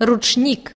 ручник.